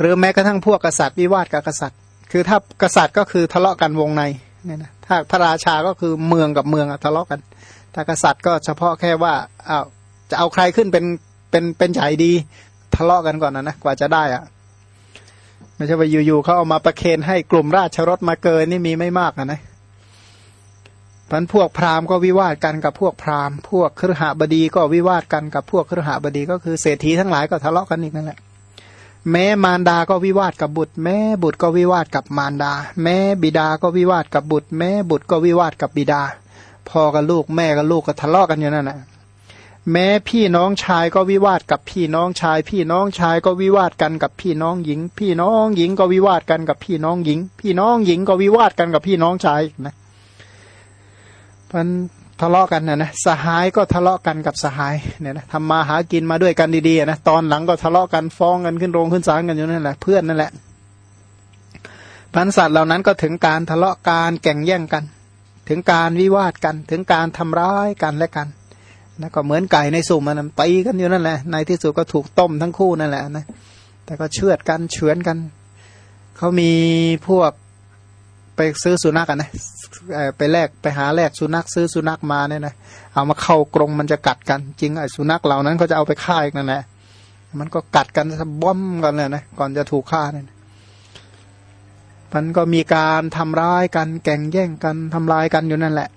หรือแม้กระทั่งพวกกษัตริย์วิวาทกับกษัตริย์ คือถ้ากษัตริย์ก็คือทะเลาะกันวงในเนี่ยนะถ้าพระราชาก็คือเมืองกับเมืองทะเลาะกัน ถ้ากษัตริย์ก็เฉพาะแค่ว่าอ้าวจะเอาใครขึ้นเป็นเป็นเป็นใหญ่ดีทะเลาะกันก่อนนะนะกว่าจะได้อะไม่ใช่ว่าอยู่ๆเขาเอามาประเคนให้กลุ่มราชรถมาเกินนี่มีไม่มากนะนะพันพวกพราหมณ์ก็วิวาทกันกับพวกพราหมณ์ พวกครหบดีก็วิวาทกันกับพวกครหบดีก็คือเศรษฐีทั้งหลายก็ทะเลาะกันอีกนั่นแหละ แม้มารดาก็วิวาทกับบุตร แม้บุตรก็วิวาทกับมารดา แม้บิดาก็วิวาทกับบุตร แม้บุตรก็วิวาทกับบิดาพ่อกับลูกแม่กับลูกก็ทะเลาะกันอยู่นั่นแหละแม้พี่น้องชายก็วิวาทกับพี่น้องชาย พี่น้องชายก็วิวาทกันกับพี่น้องหญิง พี่น้องหญิงก็วิวาทกันกับพี่น้องหญิง พี่น้องหญิงก็วิวาทกันกับพี่น้องชายนะมัน ทะเลาะกันนะนะสหายก็ทะเลาะกันกับสหายเนี่ยนะทำมาหากินมาด้วยกันดีๆนะตอนหลังก็ทะเลาะกันฟ้องกันขึ้นโรงขึ้นศาลกันอยู่นั่นแหละเพื่อนนั่นแหละพันสัตว์เหล่านั้นก็ถึงการทะเลาะการแข่งแย่งกัน ถึงการวิวาทกัน ถึงการทำร้ายกันและกันนะก็เหมือนไก่ในสุ่มมันตีกันอยู่นั่นแหละ ในที่สุดก็ถูกต้มทั้งคู่นั่นแหละนะแต่ก็เชือดกันเฉือนกันเขามีพวกไปซื้อสุนัขกันนะ ไปแลกไปหาแลกสุนัขซื้อสุนัขมาเนี่ยนะเอามาเข้ากรงมันจะกัดกัน จริงไอ้สุนัขเหล่านั้นเขาจะเอาไปฆ่าอีกนั่นแหละมันก็กัดกันบ้อมกันเลยนะก่อนจะถูกฆ่าเนี่ยมันก็มีการทำร้ายกันแก่งแย่งกันทำลายกันอยู่นั่นแหละ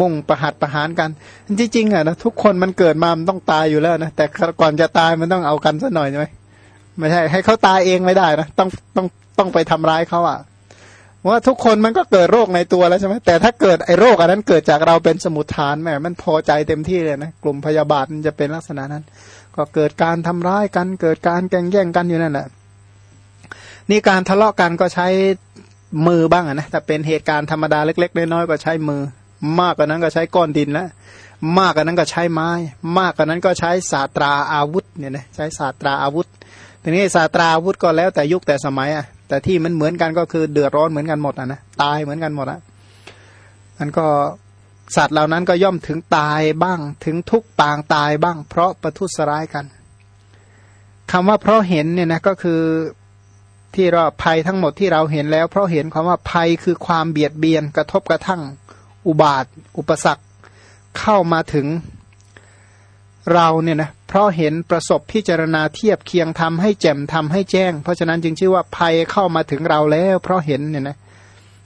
มุ่งประหัตประหารกันจริงๆอะนะทุกคนมันเกิดมามันต้องตายอยู่แล้วนะแต่ก่อนจะตายมันต้องเอากันซะหน่อยใช่ไหมไม่ใช่ให้เขาตายเองไม่ได้นะต้องต้องต้องไปทำร้ายเขาอะ ว่าทุกคนมันก็เกิดโรคในตัวแล้วใช่ไหมแต่ถ้าเกิดไอ้โรคอันนั้นเกิดจากเราเป็นสมุทฐานแม่มันพอใจเต็มที่เลยนะกลุ่มพยาบาทมันจะเป็นลักษณะนั้น ก็เกิดการทำร้ายกัน เกิดการแกงแย่งกันอยู่นั่นแหละนี่การทะเลาะกันก็ใช้มือบ้างนะแต่เป็นเหตุการณ์ธรรมดาเล็ก ๆ น้อยๆก็ใช้มือ มากกว่านั้นก็ใช้ก้อนดินแล้วมากกว่านั้นก็ใช้ไม้ มากกว่านั้นก็ใช้ศาสตราอาวุธเนี่ยนะใช้ศาสตราอาวุธทีนี้ศาสตราอาวุธก็แล้วแต่ยุคแต่สมัยอะ แต่ที่มันเหมือนกันก็คือเดือดร้อนเหมือนกันหมดอะนะตายเหมือนกันหมดอะมันก็สัตว์เหล่านั้นก็ย่อมถึงตายบ้างถึงทุกปางตายบ้าง เพราะประทุษร้ายกันคำว่าเพราะเห็นเนี่ยนะก็คือที่เราภัยทั้งหมดที่เราเห็นแล้ว เพราะเห็นคำว่าภัยคือความเบียดเบียนกระทบกระทั่ง อุบาท อุปสรรคเข้ามาถึง เราเนี่ยนะเพราะเห็นประสบพิจารณาเทียบเคียงทำให้แจ่มทำให้แจ้ง เพราะฉะนั้นจึงชื่อว่าภัยเข้ามาถึงเราแล้ว เพราะเห็นเนี่ยนะ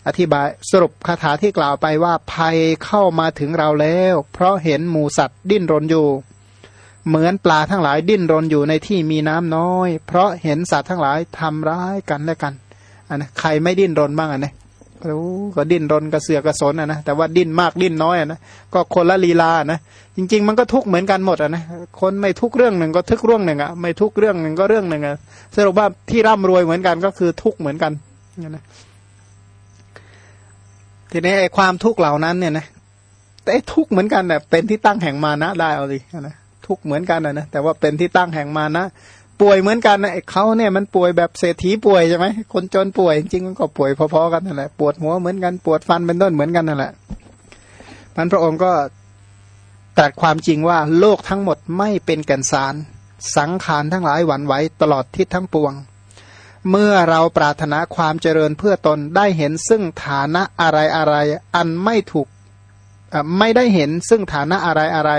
อธิบายสรุปคาถาที่กล่าวไปว่าภัยเข้ามาถึงเราแล้ว เพราะเห็นหมูสัตว์ดิ้นรนอยู่ เหมือนปลาทั้งหลายดิ้นรนอยู่ในที่มีน้ำน้อย เพราะเห็นสัตว์ทั้งหลายทำร้ายกันและกันอันนะใครไม่ดิ้นรนบ้างอะนะ ก็ดิ้นรนกระเสือกกระสนอะนะแต่ว่าดิ้นมากดิ้นน้อยอะนะก็คนละลีลานะจริง ๆ มันก็ทุกเหมือนกันหมดอะนะคนไม่ทุกเรื่องหนึ่งก็ทุกเรื่องหนึ่งอะไม่ทุกเรื่องหนึ่งก็เรื่องหนึ่งอะสรุปว่าที่ร่ำรวยเหมือนกันก็คือทุกเหมือนกันนะทีนี้ไอ้ความทุกข์เหล่านั้นเนี่ยนะแต่ทุกเหมือนกันเนี่ยเป็นที่ตั้งแห่งมานะได้เอาดินะทุกเหมือนกันนะแต่ว่าเป็นที่ตั้งแห่งมานะ ป่วยเหมือนกันนะเขาเนี่ยมันป่วยแบบเศรษฐีป่วยใช่ไหมคนจนป่วยจริงมันก็ป่วยพอๆกันนั่นแหละปวดหัวเหมือนกันปวดฟันเป็นต้นเหมือนกันนั่นแหละมันพระองค์ก็ตรัสความจริงว่าโลกทั้งหมดไม่เป็นแก่นสาร สังขารทั้งหลายหวั่นไหวตลอดทิศทั้งปวง เมื่อเราปรารถนาความเจริญเพื่อตนได้เห็นซึ่งฐานะอะไรอะไรอันไม่ถูกไม่ได้เห็นซึ่งฐานะอะไรอะไร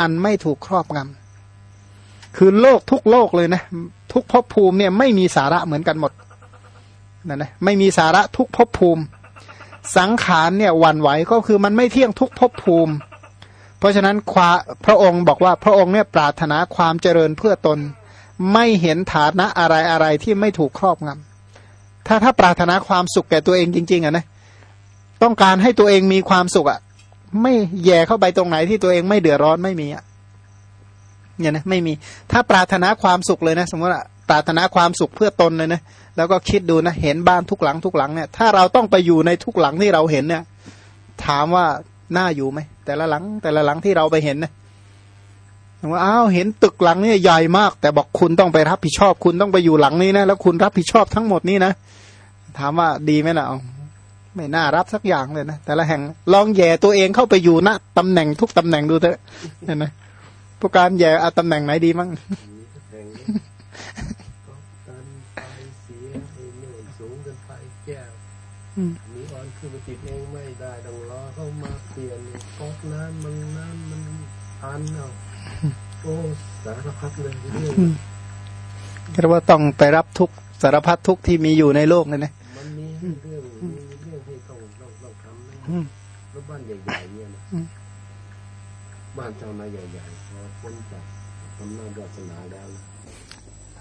อันไม่ถูกครอบงำ คือโลกทุกโลกเลยนะทุกภพภูมิเนี่ยไม่มีสาระเหมือนกันหมดนั่นนะไม่มีสาระทุกภพภูมิ สังขารเนี่ยวันไหวก็คือมันไม่เที่ยงทุกภพภูมิ เพราะฉะนั้นพระองค์บอกว่าพระองค์เนี่ยปรารถนาความเจริญเพื่อตน ไม่เห็นฐานะอะไรอะไรที่ไม่ถูกครอบงำถ้าถ้าปรารถนาความสุขแก่ตัวเองจริง ๆอะนะต้องการให้ตัวเองมีความสุขอะไม่แย่เข้าไปตรงไหนที่ตัวเองไม่เดือดร้อนไม่มีอะ เนี่ยนะไม่มีถ้าปรารถนาความสุขเลยนะ สมมติว่าปรารถนาความสุขเพื่อตนเลยนะแล้วก็คิดดูนะเห็นบ้านทุกหลังทุกหลังเนี่ยถ้าเราต้องไปอยู่ในทุกหลังที่เราเห็นเนี่ย ถามว่าน่าอยู่ไหมแต่ละหลัง แต่ละหลังที่เราไปเห็นนะว่าอ้าวเห็นตึกหลังนี่ใหญ่มาก แต่บอกคุณต้องไปรับผิดชอบ คุณต้องไปอยู่หลังนี้นะแล้วคุณรับผิดชอบทั้งหมดนี้นะถามว่าดีไหมล่ะไม่น่ารับสักอย่างเลยนะแต่ละแห่งลองแย่ตัวเองเข้าไปอยู่ณตำแหน่งทุกตำแหน่งดูเถอะเห็นไหม ผู้การแย่เอาตำแหน่งไหนดีมั้งนีออนขึ้นมาติดเองไม่ได้ต้องรอเข้ามาเปลี่ยนก๊อกน้ำมันน้ำมันพันเอาโอ้สารพัดเลยเรื่องเรียกว่าต้องไปรับทุกสารพัดทุกที่มีอยู่ในโลกเลยนะมันมีเรื่องมีเรื่องที่ต้องต้องต้องทำนะอืมแล้วบ้านใหญ่ๆเนี่ยนะบ้านเจ้านายใหญ่ๆ พ้นจากอำนาจวาสนาแล้ว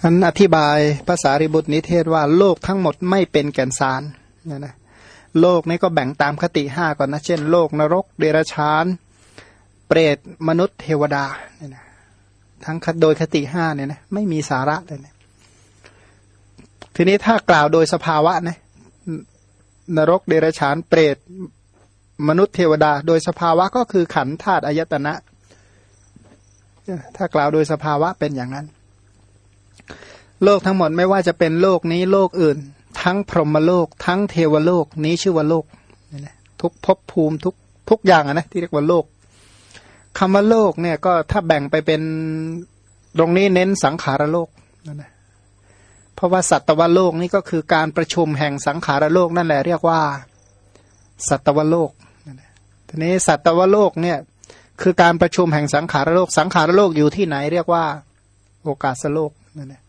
อันอธิบายภาษาริบุตรนิเทศว่าโลกทั้งหมดไม่เป็นแก่นสารเนี่ยนะโลกนี้ก็แบ่งตามคติห้าก่อนนะ เช่นโลกนรก เดรัจฉาน เปรตมนุษย์เทวดาเนี่ยนะทั้งโดยคติห้าเนี่ยนะไม่มีสาระเลยนะทีนี้ถ้ากล่าวโดยสภาวะนะนรกเดรัจฉาน เปรตมนุษย์เทวดา โดยสภาวะก็คือขันธ์ธาตุอายตนะ ถ้ากล่าวโดยสภาวะเป็นอย่างนั้น โลกทั้งหมดไม่ว่าจะเป็นโลกนี้โลกอื่น ทั้งพรหมโลก ทั้งเทวโลกนี้ชื่อว่าโลกทุกภพภูมิทุกทุกอย่างอะนะที่เรียกว่าโลกคำว่าโลกเนี่ยก็ถ้าแบ่งไปเป็นตรงนี้เน้นสังขารโลกนั่นนะเพราะว่าสัตวโลกนี่ก็คือการประชุมแห่งสังขารโลกนั่นแหละเรียกว่า สัตวโลกทีนี้สัตวโลกเนี่ย คือการประชุมแห่งสังขารโลก สังขารโลกอยู่ที่ไหนเรียกว่า โอกาสโลกนั่นแหละ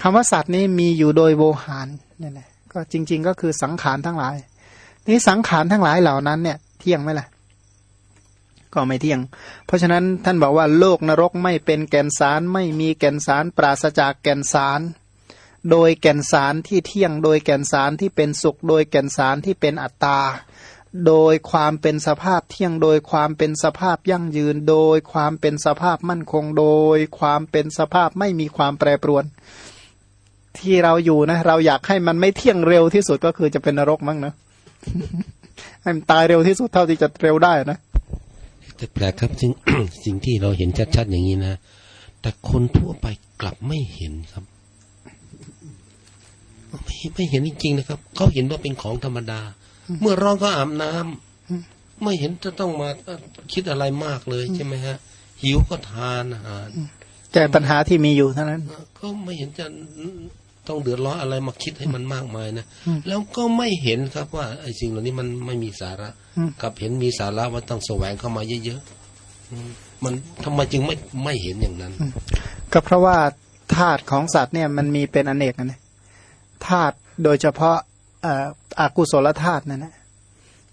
คำว่าสัตว์นี้มีอยู่โดยโวหารนั่นแหละก็จริง ๆ ก็คือสังขารทั้งหลาย นี่สังขารทั้งหลายเหล่านั้นเนี่ย เที่ยงไหมล่ะก็ไม่เที่ยง เพราะฉะนั้นท่านบอกว่าโลกนรกไม่เป็นแก่นสารไม่มีแก่นสารปราศจากแก่นสาร โดยแก่นสารที่เที่ยง โดยแก่นสารที่เป็นสุข โดยแก่นสารที่เป็นอัตตา โดยความเป็นสภาพเที่ยงโดยความเป็นสภาพยั่งยืน โดยความเป็นสภาพมั่นคง โดยความเป็นสภาพไม่มีความแปรปรวน ที่เราอยู่นะ เราอยากให้มันไม่เที่ยงเร็วที่สุดก็คือจะเป็นนรกมั้งนะให้มันตายเร็วที่สุดเท่าที่จะเร็วได้นะแต่แปลกครับสิ่งสิ่งที่เราเห็นชัดๆอย่างนี้นะแต่คนทั่วไปกลับไม่เห็นครับไม่ไม่เห็นจริงๆนะครับ เขาเห็นว่าเป็นของธรรมดา เมื่อร้อนก็อาบน้ำไม่เห็นจะต้องมาเอ่อคิดอะไรมากเลยใช่ไหมฮะ หิวก็ทานอาหารแก้ปัญหาที่มีอยู่เท่านั้น ก็ไม่เห็นจะต้องเดือดร้อนอะไรมาคิดให้มันมากมายนะอืมแล้วก็ไม่เห็นครับว่าไอ้สิ่งเหล่านี้มันไม่มีสาระอืมกลับเห็นมีสาระว่าต้องแสวงเข้ามาเยอะๆอืมมันทำไมจึงไม่ไม่เห็นอย่างนั้น ก็เพราะว่าธาตุของสัตว์เนี่ยมันมีเป็นอเนกนะธาตุโดยเฉพาะเอากุศลธาตุนั่นนะ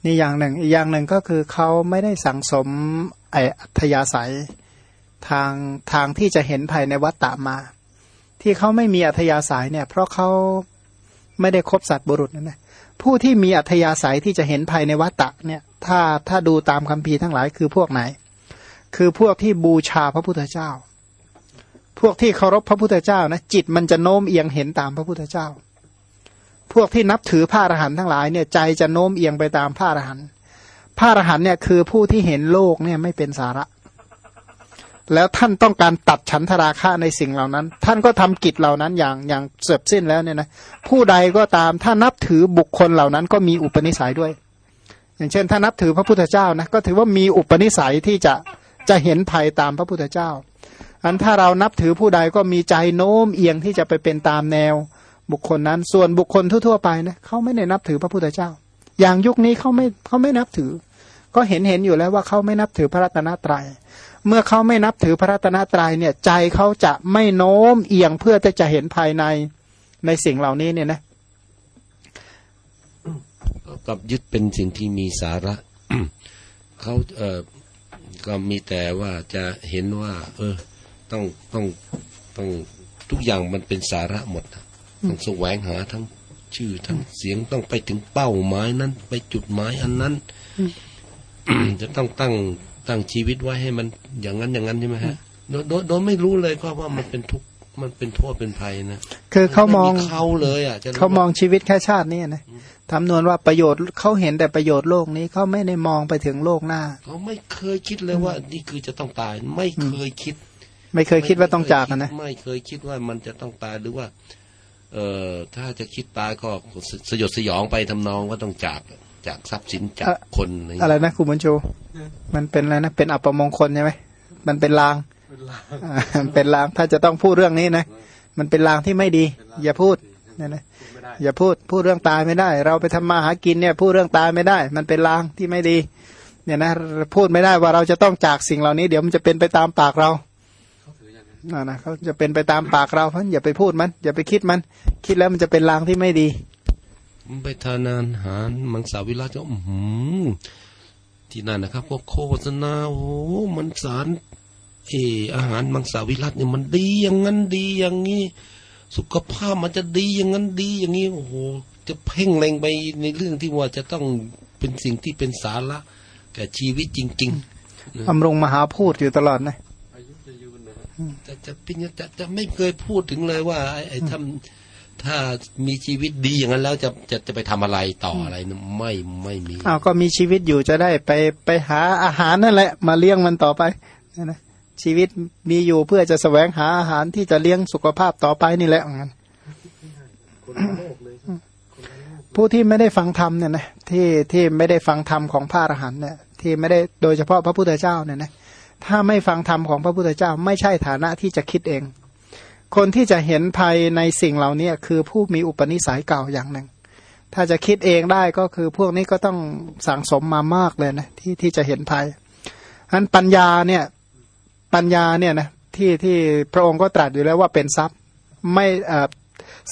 นี่อย่างหนึ่งอีกอย่างหนึ่งก็คือเขาไม่ได้สั่งสมไออัธยาศัยทางทางที่จะเห็นภายในวัฏฏะมา ที่เขาไม่มีอัธยาศัยเนี่ย เพราะเขาไม่ได้คบสัตว์บุรุษนั่นนะผู้ที่มีอัธยาศัยที่จะเห็นภายในวัฏฏะเนี่ยถ้าถ้าดูตามคัมภีทั้งหลายคือพวกไหน คือพวกที่บูชาพระพุทธเจ้า พวกที่เคารพพระพุทธเจ้านะจิตมันจะโน้มเอียงเห็นตามพระพุทธเจ้า พวกที่นับถือพระอรหันต์ทั้งหลายเนี่ยใจจะโน้มเอียงไปตามพระอรหันต์พระอรหันต์เนี่ยคือผู้ที่เห็นโลกเนี่ยไม่เป็นสาระ แล้วท่านต้องการตัดฉันทราคะในสิ่งเหล่านั้น ท่านก็ทำกิจเหล่านั้นอย่างอย่างเสร็จสิ้นแล้วเนี่ยนะผู้ใดก็ตามถ้านับถือบุคคลเหล่านั้นก็มีอุปนิสัยด้วย อย่างเช่น ถ้านับถือพระพุทธเจ้านะก็ถือว่ามีอุปนิสัยที่จะจะเห็นภัยตามพระพุทธเจ้าอันถ้าเรานับถือผู้ใดก็มีใจโน้มเอียงที่จะไปเป็นตามแนว บุคคลนั้น ส่วนบุคคลทั่วๆไปนะเขาไม่ได้นับถือพระพุทธเจ้า อย่างยุคนี้เขาไม่เขาไม่นับถือ ก็เห็นเห็นอยู่แล้วว่าเขาไม่นับถือพระรัตนตรัยเมื่อเขาไม่นับถือพระรัตนตรัยเนี่ยใจเขาจะไม่โน้มเอียงเพื่อที่จะเห็นภายในในสิ่งเหล่านี้เนี่ยนะกับยึดเป็นสิ่งที่มีสาระเขาเออก็มีแต่ว่าจะเห็นว่า เออ ต้องต้องต้องทุกอย่างมันเป็นสาระหมดนะ ต้องแสวงหาทั้งชื่อทั้งเสียงต้องไปถึงเป้าหมายนั้น ไปจุดหมายอันนั้นจะต้องตั้งตั้งชีวิตไว้ให้มันอย่างนั้นอย่างนั้นใช่ไหมฮะโดยโดยโดยไม่รู้เลยก็ว่ามันเป็นทุกข์มันเป็นโทษเป็นภัยนะคือเขามองไเขาเลยอะจะรู้เขามองชีวิตแค่ชาตินี้นะทำนวนว่าประโยชน์เขาเห็นแต่ประโยชน์โลกนี้เขาไม่ได้มองไปถึงโลกหน้าเขาไม่เคยคิดเลยว่า นี่คือจะต้องตาย ไม่เคยคิด ไม่เคยคิดว่าต้องจากกันนะไม่เคยคิดว่ามันจะต้องตายหรือว่า เอ่อถ้าจะคิดตายก็สสยดสยองไปทำนองว่าต้องจากจากทรัพย์สินจากอะคนอะไรอย่างอะไรเงี้ยนะคุณบุญชู มันเป็นอะไรนะเป็นอัปมงคลใช่ไหมมันเป็นลางเวลาอ่าเป็นลางถ้าจะต้องพูดเรื่องนี้นะมันเป็นลางที่ไม่ดี อย่าพูดเนี่ยนะพูดไม่ได้อย่าพูดพูดเรื่องตายไม่ได้ เราไปทำมาหากินเนี่ยพูดเรื่องตายไม่ได้ มันเป็นลางที่ไม่ดี เนี่ยนะพูดไม่ได้ว่าเราจะต้องจากสิ่งเหล่านี้ เดี๋ยวมันจะเป็นไปตามปากเรา นั้นอ่านะเขาจะเป็นไปตามปากเราเพราะฉะนั้นอย่าไปพูดมัน อย่าไปคิดมัน คิดแล้วมันจะเป็นลางที่ไม่ดี ไปทานอาหารมังสวิรัตก็อื้อหือที่นั่นนะครับก็โฆษณาโอ้โหมันสารเอออาหารมังสวิรัตเนี่ยมันดีอย่างนั้นดีอย่างนี้ สุขภาพมันจะดีอย่างนั้นดีอย่างนี้โอ้โหจะเพ่งเล็งไปในเรื่องที่ว่าจะต้องเป็นสิ่งที่เป็นสาระแก่ชีวิตจริงบำรุงมหาพูดอยู่ตลอดนะ แต่จะเป็นจะจะไม่เคยพูดถึงเลยว่าไอ้ไอ้ทำถ้ามีชีวิตดีอย่างนั้นแล้วจะจะจะไปทำอะไรต่ออะไรนะไม่ไม่มีอ้าวก็มีชีวิตอยู่จะได้ไปไปหาอาหารนั่นแหละ มาเลี้ยงมันต่อไปนะนะชีวิตมีอยู่เพื่อจะแสวงหาอาหารที่จะเลี้ยงสุขภาพต่อไปนี่แหละงั้นคนละโลกเลยครับคนละโลกผู้ที่ไม่ได้ฟังธรรมเนี่ยนะที่ที่ไม่ได้ฟังธรรมของพระอรหันต์เนี่ยที่ไม่ได้โดยเฉพาะพระพุทธเจ้าเนี่ยนะ ถ้าไม่ฟังธรรมของพระพุทธเจ้าไม่ใช่ฐานะที่จะคิดเอง คนที่จะเห็นภัยในสิ่งเหล่านี้คือผู้มีอุปนิสัยเก่าอย่างหนึ่ง ถ้าจะคิดเองได้ก็คือพวกนี้ก็ต้องสั่งสมมามากเลยนะที่ที่จะเห็นภัยฉะนั้นปัญญาเนี่ยปัญญาเนี่ยนะที่ที่พระองค์ก็ตรัสอยู่แล้วว่าเป็นทรัพย์ไม่เอ่อ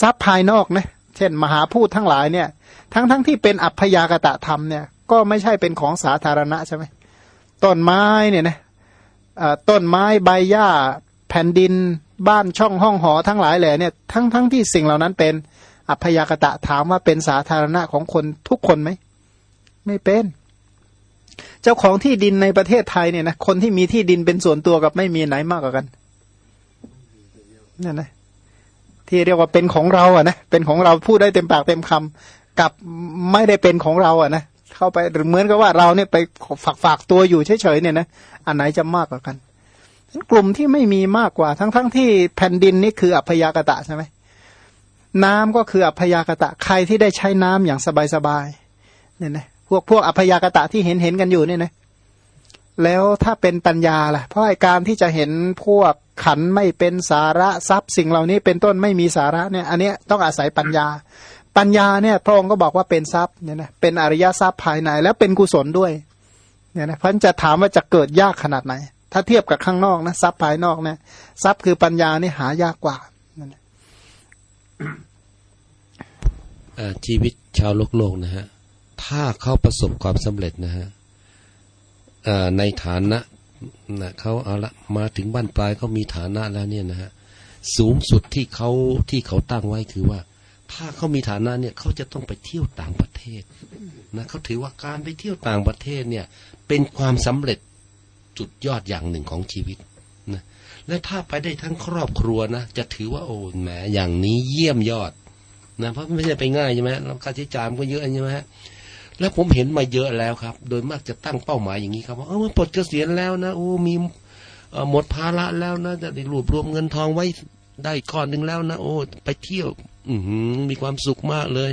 ทรัพย์ภายนอกนะเช่น มหาพูดทั้งหลายเนี่ยทั้งทั้งที่เป็นอัพยากตะธรรมเนี่ยก็ไม่ใช่เป็นของสาธารณะใช่ไหมต้นไม้เนี่ยนะ ต้นไม้ใบหญ้า แผ่นดิน บ้านช่องห้องหอทั้งหลายแหล่เนี่ยทั้งทั้งที่สิ่งเหล่านั้นเป็น อัพยากตะถามว่าเป็นสาธารณะของคนทุกคนไหมไม่เป็น เจ้าของที่ดินในประเทศไทยเนี่ยนะคนที่มีที่ดินเป็นส่วนตัวกับไม่มีไหนมากกว่ากันเนี่ยนะที่เรียกว่าเป็นของเราอะนะเป็นของเราพูดได้เต็มปากเต็มคำกับไม่ได้เป็นของเราอะนะ เข้าไปหรือเหมือนกับว่าเราเนี่ยไปฝากฝากตัวอยู่เฉยๆเนี่ยนะอันไหนจะมากกว่ากันกลุ่มที่ไม่มีมากกว่า ทั้งๆทที่แผ่นดินนี่คืออัพยากตะใช่ไหมน้ำก็คืออัพยากตะใครที่ได้ใช้น้ำอย่างสบายๆเนี่ยนะพวกพวกอัพยากตะที่เห็นเห็นกันอยู่เนี่ยนะแล้วถ้าเป็นปัญญาล่ะ เพราะไอการที่จะเห็นพวกขันไม่เป็นสาระทรัพย์สิ่งเหล่านี้เป็นต้นไม่มีสาระเนี่ย อันเนี้ยต้องอาศัยปัญญา ปัญญาเนี่ยพระองค์ก็บอกว่าเป็นทรัพย์เนี่ยนะเป็นอริยทรัพย์ภายใน แล้วเป็นกุศลด้วยเนี่ยนะพันจะถามว่าจะเกิดยากขนาดไหน ถ้าเทียบกับข้างนอกนะทรัพย์ภายนอกนะทรัพย์คือปัญญานี่หายากกว่านั่นแหละชีวิตชาวโลกโลกนะฮะถ้าเขาประสบความสำเร็จนะฮะในฐานะนะเขาเอาละมาถึงบ้านปลายเขามีฐานะแล้วเนี่ยนะฮะสูงสุดที่เขาที่เขาตั้งไว้คือว่า ถ้าเขามีฐานะเนี่ยเขาจะต้องไปเที่ยวต่างประเทศนะเขาถือว่าการไปเที่ยวต่างประเทศเนี่ย เป็นความสำเร็จจุดยอดอย่างหนึ่งของชีวิตนะและถ้าไปได้ทั้งครอบครัวนะจะถือว่าโอ้แหมอย่างนี้เยี่ยมยอดนะเพราะไม่ใช่ไปง่ายใช่ไหมแล้วค่าใช้จ่ายมันก็เยอะใช่ไหมฮะแล้วผมเห็นมาเยอะแล้วครับ โดยมากจะตั้งเป้าหมายอย่างนี้ครับว่าเออมันปลดเกษียณแล้วนะโอ้มีหมดภาระแล้วนะจะได้รวบรวมเงินทองไว้ได้ก้อนหนึ่งแล้วนะโอ้ไปเที่ยว อืมีความสุขมากเลย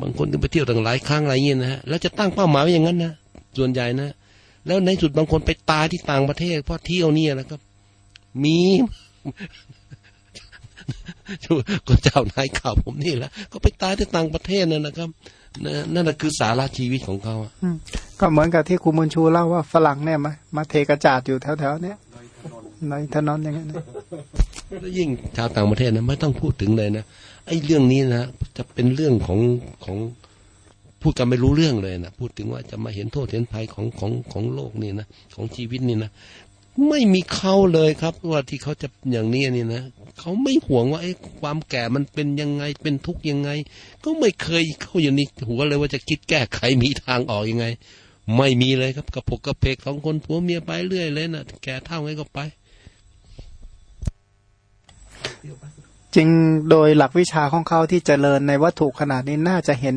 บางคนก็ไปเที่ยวตั้งหลายครั้งอะไรเงี้ยนะฮะแล้วจะตั้งเป้าหมายไว้อย่างนั้นนะส่วนใหญ่นะแล้วในสุดบางคนไปตายที่ต่างประเทศเพราะเที่ยวเนี่ยนะครับ มีก็เจ้านายข่าวผมนี่แหละก็ไปตายที่ต่างประเทศนั่นนะครับนั่นแหละคือสาระชีวิตของเขาอะก็เหมือนกับที่ครูมนชูเล่าว่าฝรั่งเนี่ยมามาเทกระจาดอยู่แถวๆเนี้ย ในถนนอย่างเงี้นะแล้วยิ่งชาวต่างประเทศนะไม่ต้องพูดถึงเลยนะไอ้เรื่องนี้นะจะเป็นเรื่องของของพูดกันไม่รู้เรื่องเลยนะพูดถึงว่าจะมาเห็นโทษเห็นภัยของของของโลกนี่นะของชีวิตนี่นะไม่มีเขาเลยครับว่าที่เขาจะอย่างนี้นี่นะเขาไม่ห่วงว่าไอ้ความแก่มันเป็นยังไงเป็นทุกข์ยังไง ก็ไม่เคยเข้าอยู่ในหัวเลยว่าจะคิดแก้ไขมีทางออกยังไง ไม่มีเลยครับกระปกกระเพกสองคนผัวเมียไปเรื่อยเลยนะแก่เท่าไงก็ไป จริงโดยหลักวิชาของเขาที่เจริญในวัตถุขนาดนี้น่าจะเห็น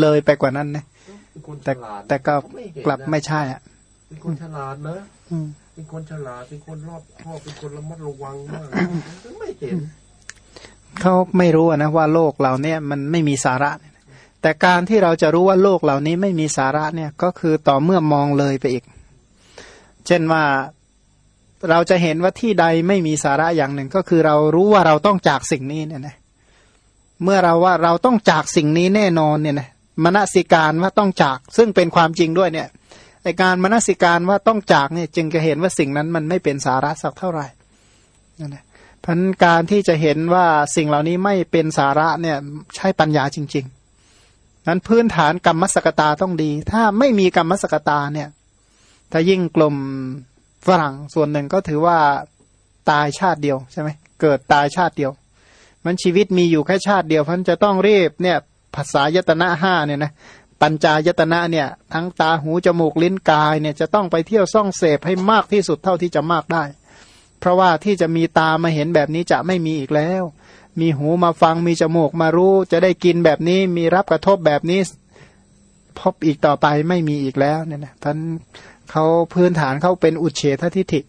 เลยไปกว่านั้นนะเป็นคนฉแต่ลาดแต่ก็ไม่เห็นกลับนะไม่ใช่อะเป็นคนฉลาดนะอืมเป็นคนฉลาดเป็นคนรอบคอบเป็นคนระมัดระวังมากไม่เห็นเขาไม่รู้อะนะว่าโลกเราเนี่ย มันไม่มีสาระ แต่การที่เราจะรู้ว่าโลกเหล่านี้ไม่มีสาระเนี่ยก็คือต่อเมื่อมองเลยไปอีก เช่นว่าเราจะเห็นว่าที่ใดไม่มีสาระอย่างหนึ่ง ก็คือเรารู้ว่าเราต้องจากสิ่งนี้เนี่ยนะเมื่อเราว่าเราต้องจากสิ่งนี้แน่นอนเนี่ยนะมนสิการว่าต้องจาก ซึ่งเป็นความจริงด้วยเนี่ยไอการมนสิการว่าต้องจากเนี่ยจึงจะเห็นว่าสิ่งนั้นมันไม่เป็นสาระสักเท่าไหร่นั่นแหละพันการที่จะเห็นว่าสิ่งเหล่านี้ไม่เป็นสาระเนี่ยใช้ปัญญาจริง นั้นพื้นฐานกรรมสกตาต้องดี ถ้าไม่มีกรรมสกตาเนี่ย ถ้ายิ่งกลมฝรั่งส่วนหนึ่งก็ถือว่าตายชาติเดียวใช่ไหมเกิดตายชาติเดียว มันชีวิตมีอยู่แค่ชาติเดียวพันจะต้องรีบเนี่ยภาษายตนะห้าเนี่ยนะปัญจายตนะเนี่ย ทั้งตาหูจมูกลิ้นกายเนี่ยจะต้องไปเที่ยวซ่องเสพให้มากที่สุดเท่าที่จะมากได้ เพราะว่าที่จะมีตามาเห็นแบบนี้จะไม่มีอีกแล้ว มีหูมาฟังมีจมูกมารู้ จะได้กินแบบนี้มีรับกระทบแบบนี้ พบอีกต่อไปไม่มีอีกแล้วเนี่ยนะท่านเขาพื้นฐานเขาเป็นอุเฉททิฐิ